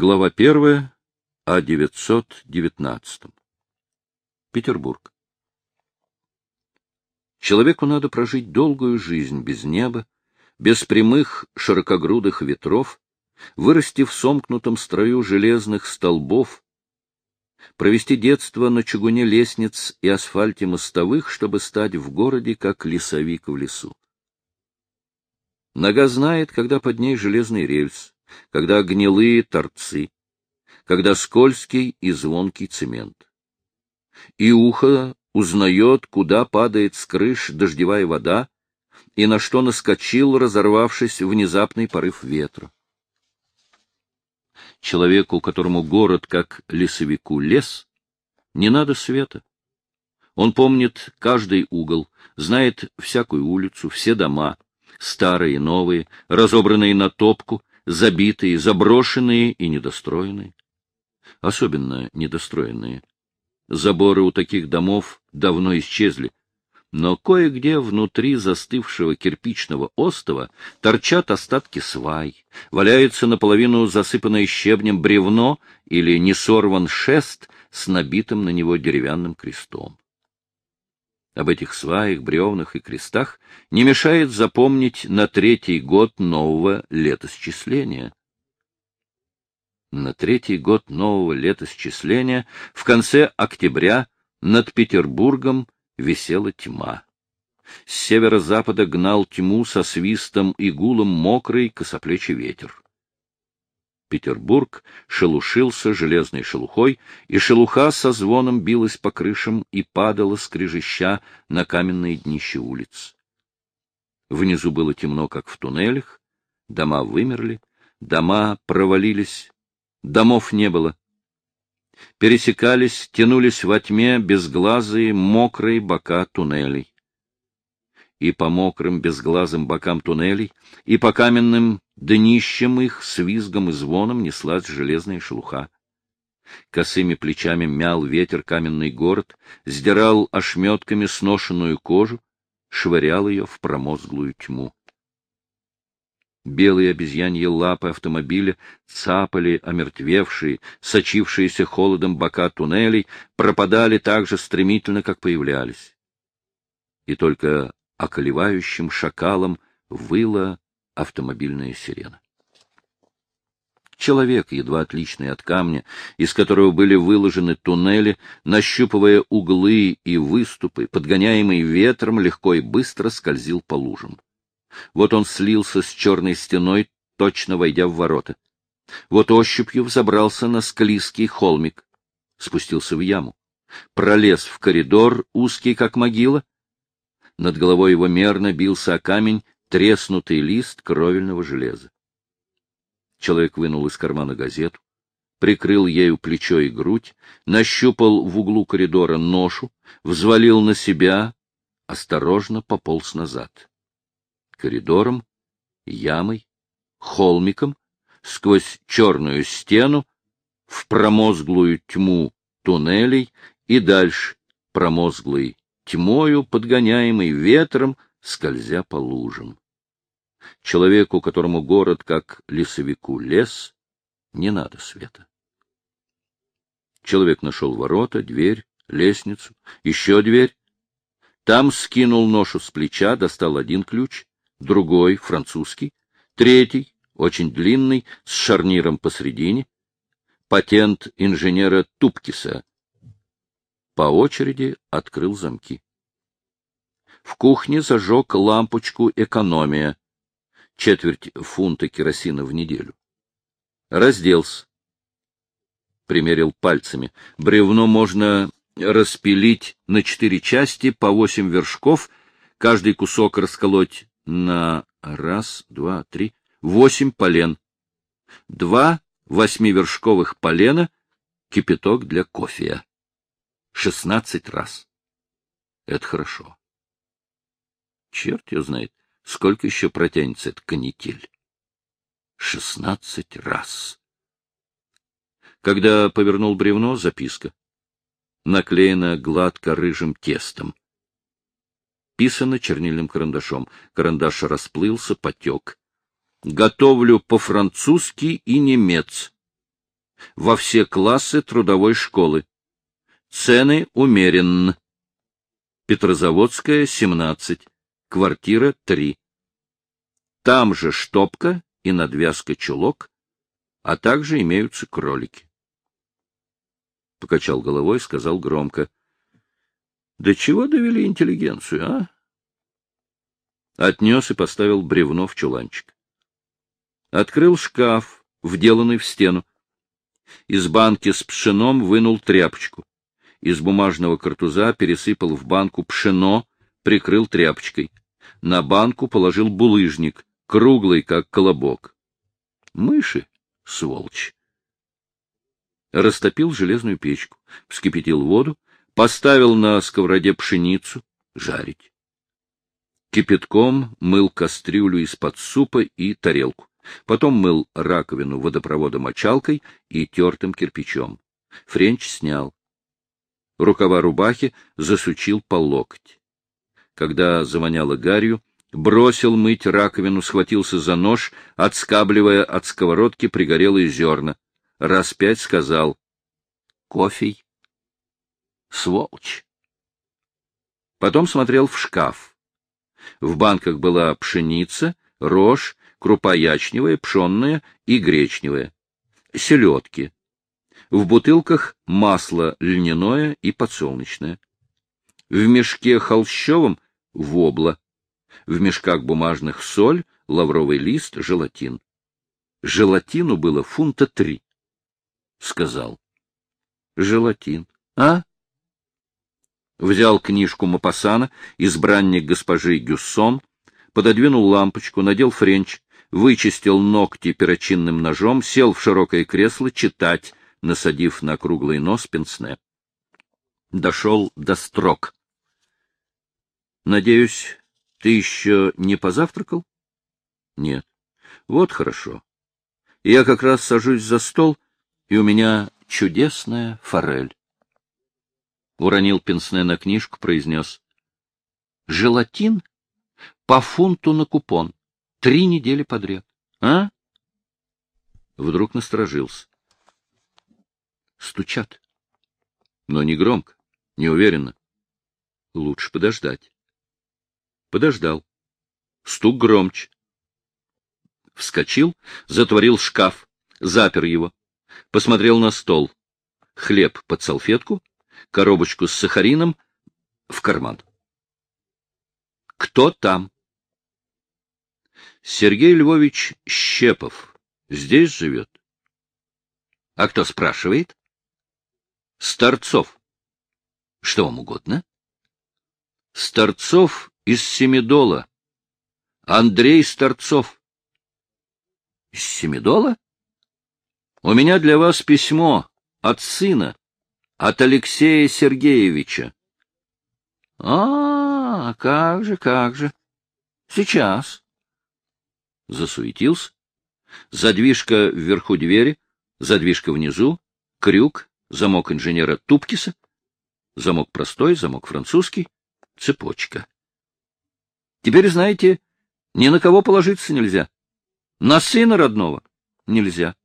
Глава первая о 919. Петербург. Человеку надо прожить долгую жизнь без неба, без прямых широкогрудых ветров, вырасти в сомкнутом строю железных столбов, провести детство на чугуне лестниц и асфальте мостовых, чтобы стать в городе, как лесовик в лесу. Нога знает, когда под ней железный рельс, когда гнилые торцы, когда скользкий и звонкий цемент. И ухо узнает, куда падает с крыш дождевая вода и на что наскочил, разорвавшись внезапный порыв ветра. Человеку, которому город, как лесовику, лес, не надо света. Он помнит каждый угол, знает всякую улицу, все дома, старые новые, разобранные на топку, забитые, заброшенные и недостроенные. Особенно недостроенные. Заборы у таких домов давно исчезли, но кое-где внутри застывшего кирпичного остова торчат остатки свай, валяется наполовину засыпанное щебнем бревно или не сорван шест с набитым на него деревянным крестом. Об этих сваях, бревнах и крестах не мешает запомнить на третий год нового летосчисления. На третий год нового летосчисления в конце октября над Петербургом висела тьма. С северо-запада гнал тьму со свистом и гулом мокрый косоплечий ветер. Петербург шелушился железной шелухой, и шелуха со звоном билась по крышам и падала скрежеща на каменные днища улиц. Внизу было темно, как в туннелях, дома вымерли, дома провалились, домов не было. Пересекались, тянулись во тьме безглазые, мокрые бока туннелей и по мокрым безглазым бокам туннелей, и по каменным днищам их с визгом и звоном неслась железная шелуха. Косыми плечами мял ветер каменный город, сдирал ошметками сношенную кожу, швырял ее в промозглую тьму. Белые обезьяньи лапы автомобиля цапали омертвевшие, сочившиеся холодом бока туннелей, пропадали так же стремительно, как появлялись. И только околевающим шакалом выла автомобильная сирена. Человек, едва отличный от камня, из которого были выложены туннели, нащупывая углы и выступы, подгоняемый ветром, легко и быстро скользил по лужам. Вот он слился с черной стеной, точно войдя в ворота. Вот ощупью взобрался на склизкий холмик, спустился в яму, пролез в коридор, узкий как могила, над головой его мерно бился о камень треснутый лист кровельного железа. Человек вынул из кармана газету, прикрыл ею плечо и грудь, нащупал в углу коридора ношу, взвалил на себя, осторожно пополз назад. Коридором, ямой, холмиком, сквозь черную стену, в промозглую тьму туннелей и дальше промозглый тьмою, подгоняемый ветром, скользя по лужам. Человеку, которому город, как лесовику, лес, не надо света. Человек нашел ворота, дверь, лестницу, еще дверь. Там скинул ношу с плеча, достал один ключ, другой, французский, третий, очень длинный, с шарниром посредине, патент инженера Тупкиса, по очереди открыл замки. В кухне зажег лампочку «Экономия», четверть фунта керосина в неделю. Разделся. Примерил пальцами. Бревно можно распилить на четыре части по восемь вершков, каждый кусок расколоть на раз, два, три, восемь полен. Два восьмивершковых полена, кипяток для кофе шестнадцать раз. Это хорошо. Черт ее знает, сколько еще протянется эта канитель. Шестнадцать раз. Когда повернул бревно, записка. Наклеена гладко рыжим тестом. Писано чернильным карандашом. Карандаш расплылся, потек. Готовлю по-французски и немец. Во все классы трудовой школы. Цены умеренны. Петрозаводская, 17. Квартира 3. Там же штопка и надвязка чулок, а также имеются кролики. Покачал головой, сказал громко. — Да чего довели интеллигенцию, а? Отнес и поставил бревно в чуланчик. Открыл шкаф, вделанный в стену. Из банки с пшеном вынул тряпочку. Из бумажного картуза пересыпал в банку пшено, прикрыл тряпочкой. На банку положил булыжник, круглый, как колобок. Мыши, сволочь. Растопил железную печку, вскипятил воду, поставил на сковороде пшеницу жарить. Кипятком мыл кастрюлю из-под супа и тарелку. Потом мыл раковину водопроводом-мочалкой и тертым кирпичом. Френч снял. Рукава рубахи засучил по локоть. Когда завоняло гарью, бросил мыть раковину, схватился за нож, отскабливая от сковородки пригорелые зерна. Раз пять сказал «Кофей». Сволочь. Потом смотрел в шкаф. В банках была пшеница, рожь, крупа ячневая, пшенная и гречневая, селедки. В бутылках масло льняное и подсолнечное. В мешке холщовом — вобла. В мешках бумажных соль, лавровый лист, желатин. Желатину было фунта три. Сказал. Желатин. А? Взял книжку Мопассана, избранник госпожи Гюссон, пододвинул лампочку, надел френч, вычистил ногти перочинным ножом, сел в широкое кресло читать, насадив на круглый нос пенсне. Дошел до строк. — Надеюсь, ты еще не позавтракал? — Нет. — Вот хорошо. Я как раз сажусь за стол, и у меня чудесная форель. Уронил пенсне на книжку, произнес. — Желатин по фунту на купон. Три недели подряд. А? Вдруг насторожился. Стучат. Но не громко, не уверенно. Лучше подождать. Подождал. Стук громче. Вскочил, затворил шкаф, запер его. Посмотрел на стол. Хлеб под салфетку, коробочку с сахарином в карман. Кто там? Сергей Львович Щепов здесь живет. А кто спрашивает? Старцов. Что вам угодно? Старцов из Семидола. Андрей Старцов. Из Семидола? У меня для вас письмо от сына, от Алексея Сергеевича. А, как же, как же. Сейчас засуетился. Задвижка вверху двери, задвижка внизу, крюк, замок инженера Тупкиса, замок простой, замок французский, цепочка. Теперь, знаете, ни на кого положиться нельзя. На сына родного нельзя.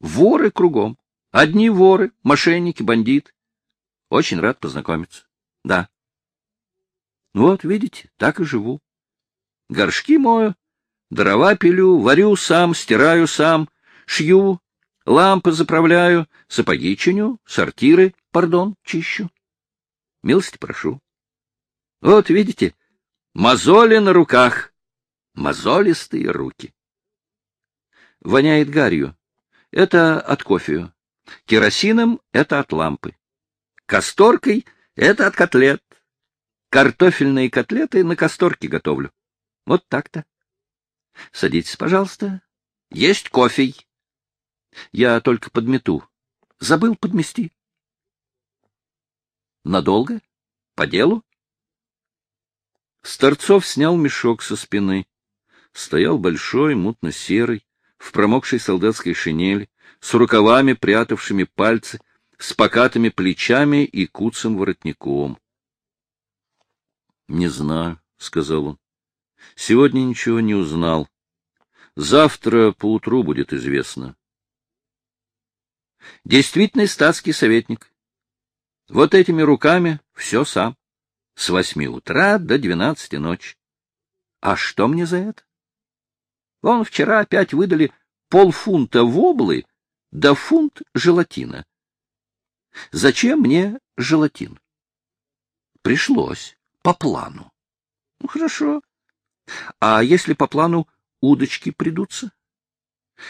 Воры кругом. Одни воры, мошенники, бандиты. Очень рад познакомиться. Да. Вот, видите, так и живу. Горшки мою, Дрова пилю, варю сам, стираю сам, шью, лампы заправляю, сапоги чиню, сортиры, пардон, чищу. Милости прошу. Вот, видите, мозоли на руках, мозолистые руки. Воняет гарью. Это от кофею. Керосином — это от лампы. Касторкой — это от котлет. Картофельные котлеты на касторке готовлю. Вот так-то. Садитесь, пожалуйста. Есть кофе. Я только подмету. Забыл подмести. Надолго? По делу? Старцов снял мешок со спины. Стоял большой, мутно-серый, в промокшей солдатской шинели, с рукавами, прятавшими пальцы, с покатыми плечами и куцым воротником. — Не знаю, — сказал он. Сегодня ничего не узнал. Завтра поутру будет известно. Действительный статский советник. Вот этими руками все сам. С восьми утра до двенадцати ночи. А что мне за это? Вон вчера опять выдали полфунта воблы да фунт желатина. Зачем мне желатин? Пришлось. По плану. Ну, хорошо. А если по плану удочки придутся?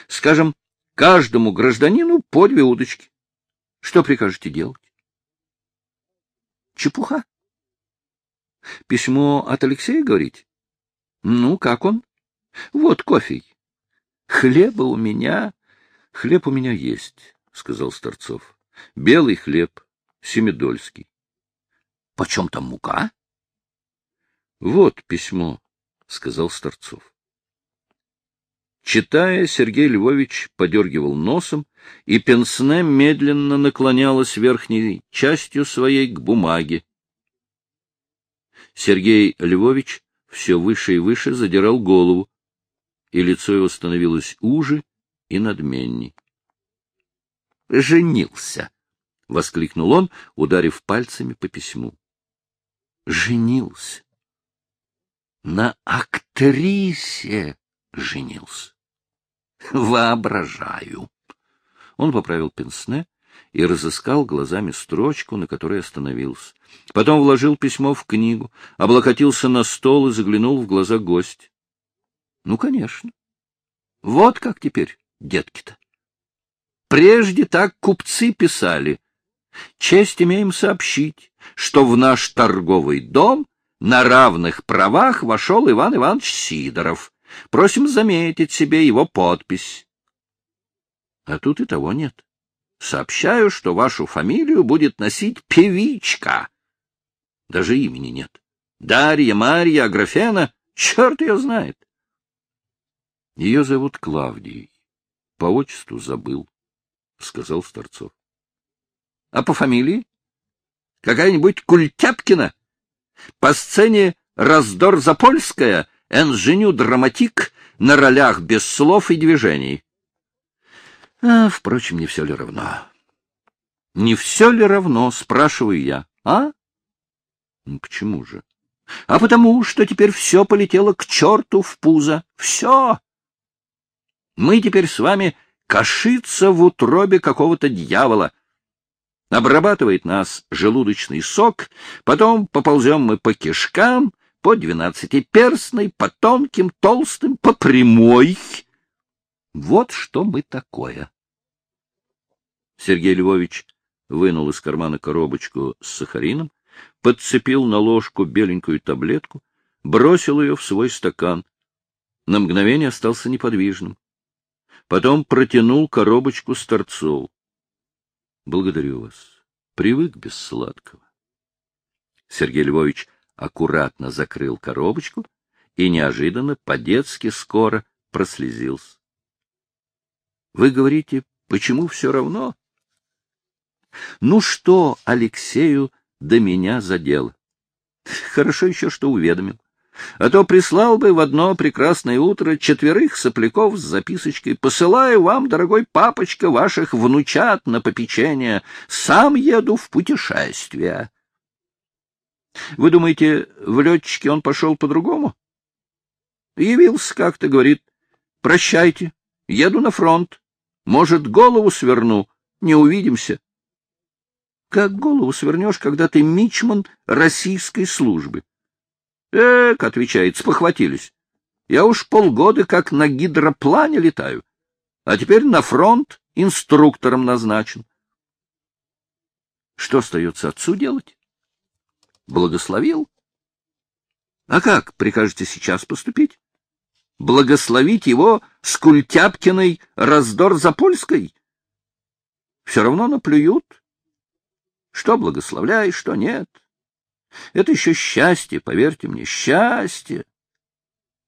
Скажем, каждому гражданину по две удочки. Что прикажете делать? Чепуха. Письмо от Алексея, говорить? Ну, как он? Вот кофе. Хлеба у меня... Хлеб у меня есть, — сказал Старцов. Белый хлеб, семидольский. Почем там мука? — Вот письмо, — сказал Старцов. Читая, Сергей Львович подергивал носом, и пенсне медленно наклонялась верхней частью своей к бумаге. Сергей Львович все выше и выше задирал голову, и лицо его становилось уже и надменней. — Женился! — воскликнул он, ударив пальцами по письму женился. На актрисе женился. Воображаю. Он поправил пенсне и разыскал глазами строчку, на которой остановился. Потом вложил письмо в книгу, облокотился на стол и заглянул в глаза гость. Ну, конечно. Вот как теперь, детки-то. Прежде так купцы писали — Честь имеем сообщить, что в наш торговый дом на равных правах вошел Иван Иванович Сидоров. Просим заметить себе его подпись. А тут и того нет. Сообщаю, что вашу фамилию будет носить певичка. Даже имени нет. Дарья, Марья, Аграфена, черт ее знает. Ее зовут Клавдией. По отчеству забыл, — сказал Старцов. А по фамилии? Какая-нибудь Культяпкина? По сцене раздор Запольская, энженю драматик на ролях без слов и движений. А, впрочем, не все ли равно? Не все ли равно, спрашиваю я, а? Ну, почему же? А потому, что теперь все полетело к черту в пузо. Все. Мы теперь с вами кашица в утробе какого-то дьявола. Обрабатывает нас желудочный сок, потом поползем мы по кишкам, по двенадцатиперстной, по тонким, толстым, по прямой. Вот что мы такое. Сергей Львович вынул из кармана коробочку с сахарином, подцепил на ложку беленькую таблетку, бросил ее в свой стакан. На мгновение остался неподвижным. Потом протянул коробочку с торцов. Благодарю вас. Привык без сладкого. Сергей Львович аккуратно закрыл коробочку и неожиданно, по-детски скоро прослезился. — Вы говорите, почему все равно? — Ну что Алексею до меня за дело? Хорошо еще, что уведомил а то прислал бы в одно прекрасное утро четверых сопляков с записочкой «Посылаю вам, дорогой папочка, ваших внучат на попечение. Сам еду в путешествие». Вы думаете, в летчике он пошел по-другому? Явился как-то, говорит, «Прощайте, еду на фронт. Может, голову сверну, не увидимся». Как голову свернешь, когда ты мичман российской службы? — Эк, — отвечает, — спохватились. Я уж полгода как на гидроплане летаю, а теперь на фронт инструктором назначен. Что остается отцу делать? Благословил. А как прикажете сейчас поступить? Благословить его с Культяпкиной раздор за Польской? Все равно наплюют. Что благословляй, что нет. Это еще счастье, поверьте мне, счастье.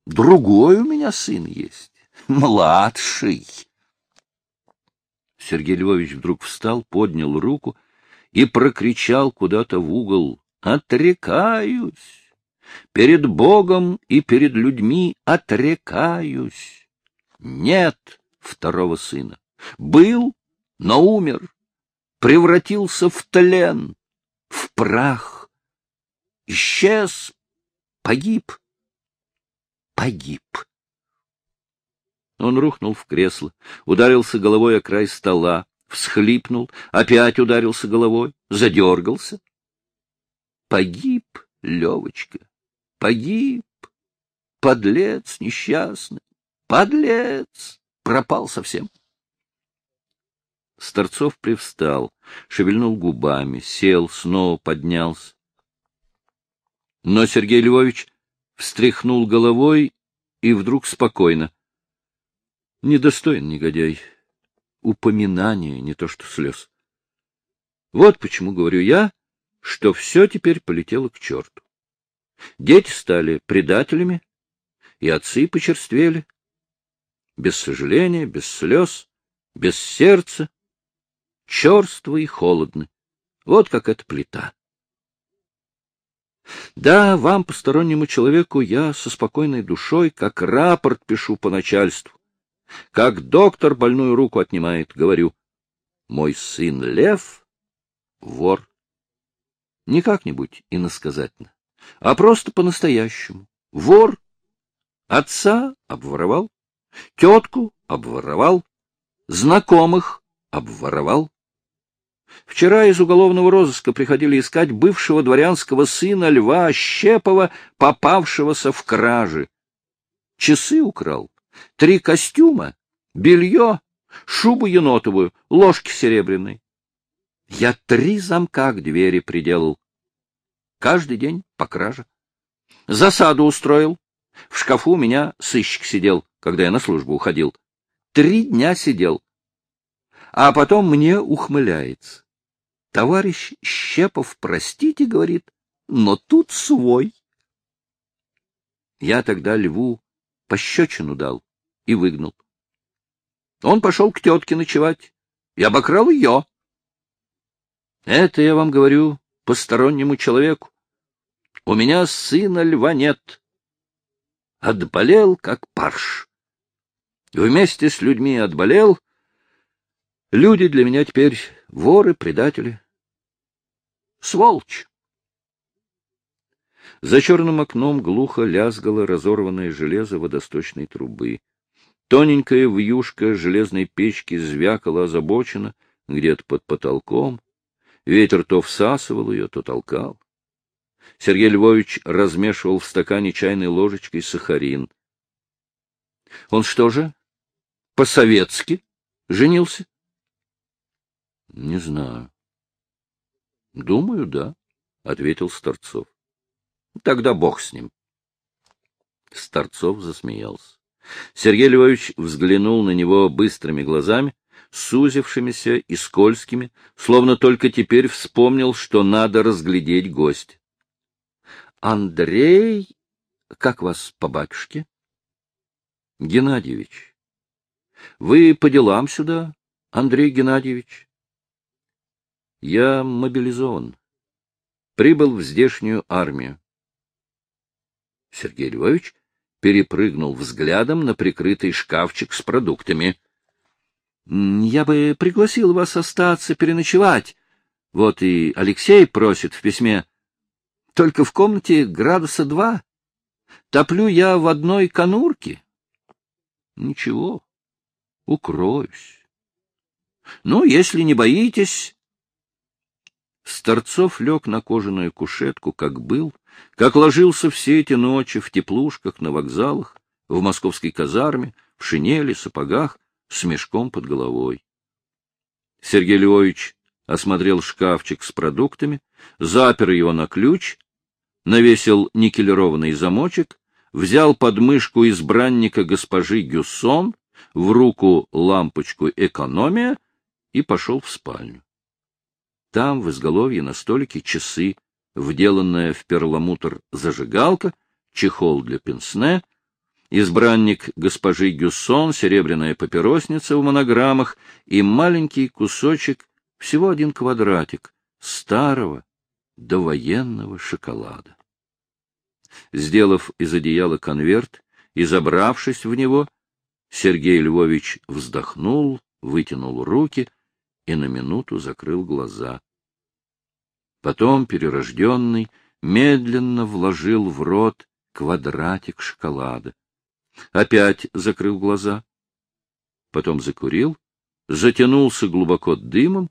Другой у меня сын есть, младший. Сергей Львович вдруг встал, поднял руку и прокричал куда-то в угол. «Отрекаюсь! Перед Богом и перед людьми отрекаюсь! Нет второго сына! Был, но умер, превратился в тлен, в прах, исчез, погиб, погиб. Он рухнул в кресло, ударился головой о край стола, всхлипнул, опять ударился головой, задергался. Погиб Левочка, погиб, подлец несчастный, подлец, пропал совсем. Старцов привстал, шевельнул губами, сел, снова поднялся. Но Сергей Львович встряхнул головой и вдруг спокойно. Недостоин негодяй. Упоминание, не то что слез. Вот почему говорю я, что все теперь полетело к черту. Дети стали предателями, и отцы почерствели. Без сожаления, без слез, без сердца, черство и холодны. Вот как эта плита. Да, вам, постороннему человеку, я со спокойной душой, как рапорт пишу по начальству. Как доктор больную руку отнимает, говорю, мой сын Лев — вор. Не как-нибудь иносказательно, а просто по-настоящему. Вор. Отца обворовал, тетку обворовал, знакомых обворовал. Вчера из уголовного розыска приходили искать бывшего дворянского сына Льва Щепова, попавшегося в кражи. Часы украл, три костюма, белье, шубу енотовую, ложки серебряной. Я три замка к двери приделал. Каждый день по краже. Засаду устроил. В шкафу у меня сыщик сидел, когда я на службу уходил. Три дня сидел. А потом мне ухмыляется. Товарищ Щепов, простите, говорит, но тут свой. Я тогда льву пощечину дал и выгнал. Он пошел к тетке ночевать и обокрал ее. Это я вам говорю постороннему человеку. У меня сына льва нет. Отболел, как парш. Вместе с людьми отболел. Люди для меня теперь воры, предатели. Сволочь! За черным окном глухо лязгало разорванное железо водосточной трубы. Тоненькая вьюшка железной печки звякала озабоченно где-то под потолком. Ветер то всасывал ее, то толкал. Сергей Львович размешивал в стакане чайной ложечкой сахарин. — Он что же, по-советски женился? — Не знаю. — Думаю, да, — ответил Старцов. Тогда бог с ним. Старцов засмеялся. Сергей Львович взглянул на него быстрыми глазами, сузившимися и скользкими, словно только теперь вспомнил, что надо разглядеть гость. — Андрей, как вас по батюшке? — Геннадьевич. — Вы по делам сюда, Андрей Геннадьевич? — Я мобилизован. Прибыл в здешнюю армию. Сергей Львович перепрыгнул взглядом на прикрытый шкафчик с продуктами. — Я бы пригласил вас остаться переночевать. Вот и Алексей просит в письме. Только в комнате градуса два. Топлю я в одной конурке. — Ничего, укроюсь. — Ну, если не боитесь... Старцов лег на кожаную кушетку, как был, как ложился все эти ночи в теплушках на вокзалах, в московской казарме, в шинели, сапогах, с мешком под головой. Сергей Львович осмотрел шкафчик с продуктами, запер его на ключ, навесил никелированный замочек, взял подмышку избранника госпожи Гюссон, в руку лампочку «Экономия» и пошел в спальню. Там, в изголовье, на столике часы, вделанная в перламутр зажигалка, чехол для пенсне, избранник госпожи Гюссон, серебряная папиросница в монограммах и маленький кусочек, всего один квадратик, старого довоенного шоколада. Сделав из одеяла конверт и забравшись в него, Сергей Львович вздохнул, вытянул руки и на минуту закрыл глаза. Потом перерожденный медленно вложил в рот квадратик шоколада. Опять закрыл глаза. Потом закурил, затянулся глубоко дымом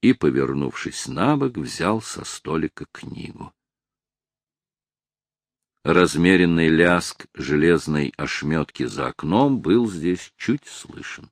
и, повернувшись на бок, взял со столика книгу. Размеренный ляск железной ошметки за окном был здесь чуть слышен.